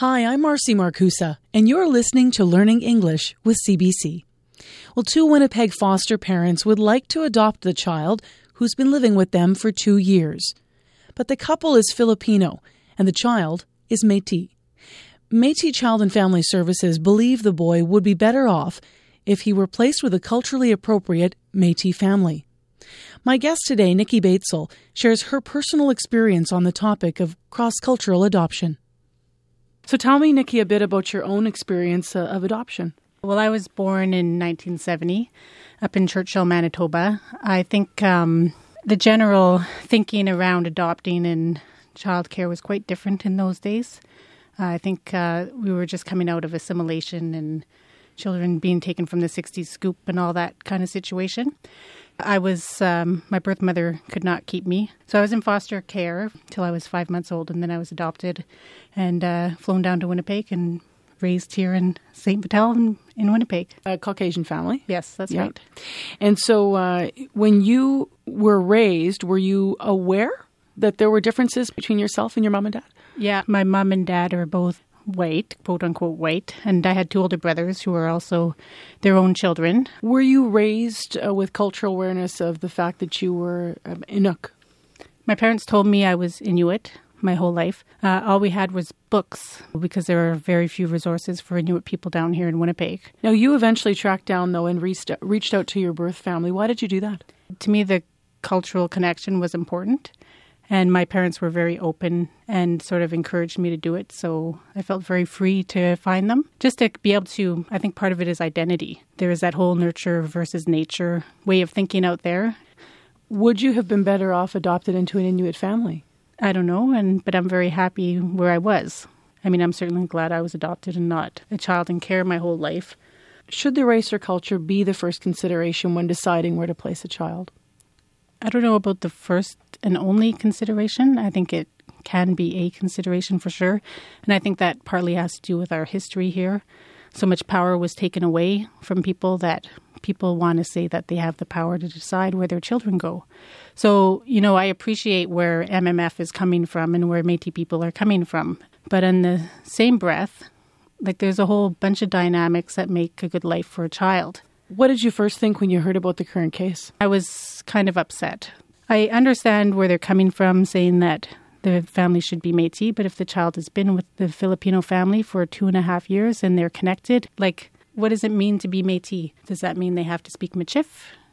Hi, I'm Marcy Markusa, and you're listening to Learning English with CBC. Well, two Winnipeg foster parents would like to adopt the child who's been living with them for two years. But the couple is Filipino, and the child is Metis. Metis Child and Family Services believe the boy would be better off if he were placed with a culturally appropriate Metis family. My guest today, Nikki Batesel, shares her personal experience on the topic of cross cultural adoption. So tell me, Nikki, a bit about your own experience uh, of adoption. Well, I was born in 1970 up in Churchill, Manitoba. I think um, the general thinking around adopting and childcare was quite different in those days. Uh, I think uh, we were just coming out of assimilation and children being taken from the 60s scoop and all that kind of situation. I was, um, my birth mother could not keep me. So I was in foster care till I was five months old, and then I was adopted and uh, flown down to Winnipeg and raised here in St. Vital in, in, Winnipeg. A Caucasian family? Yes, that's right. And so uh, when you were raised, were you aware that there were differences between yourself and your mom and dad? Yeah, my mom and dad are both white, quote unquote white, and I had two older brothers who were also their own children. Were you raised uh, with cultural awareness of the fact that you were um, Inuk? My parents told me I was Inuit my whole life. Uh, all we had was books because there are very few resources for Inuit people down here in Winnipeg. Now, you eventually tracked down, though, and reached, reached out to your birth family. Why did you do that? To me, the cultural connection was important. And my parents were very open and sort of encouraged me to do it. So I felt very free to find them. Just to be able to, I think part of it is identity. There is that whole nurture versus nature way of thinking out there. Would you have been better off adopted into an Inuit family? I don't know, and but I'm very happy where I was. I mean, I'm certainly glad I was adopted and not a child in care my whole life. Should the race or culture be the first consideration when deciding where to place a child? I don't know about the first and only consideration. I think it can be a consideration for sure. And I think that partly has to do with our history here. So much power was taken away from people that people want to say that they have the power to decide where their children go. So, you know, I appreciate where MMF is coming from and where Metis people are coming from. But in the same breath, like there's a whole bunch of dynamics that make a good life for a child. What did you first think when you heard about the current case? I was kind of upset. I understand where they're coming from, saying that the family should be Metis, but if the child has been with the Filipino family for two and a half years and they're connected, like, what does it mean to be Metis? Does that mean they have to speak Michif?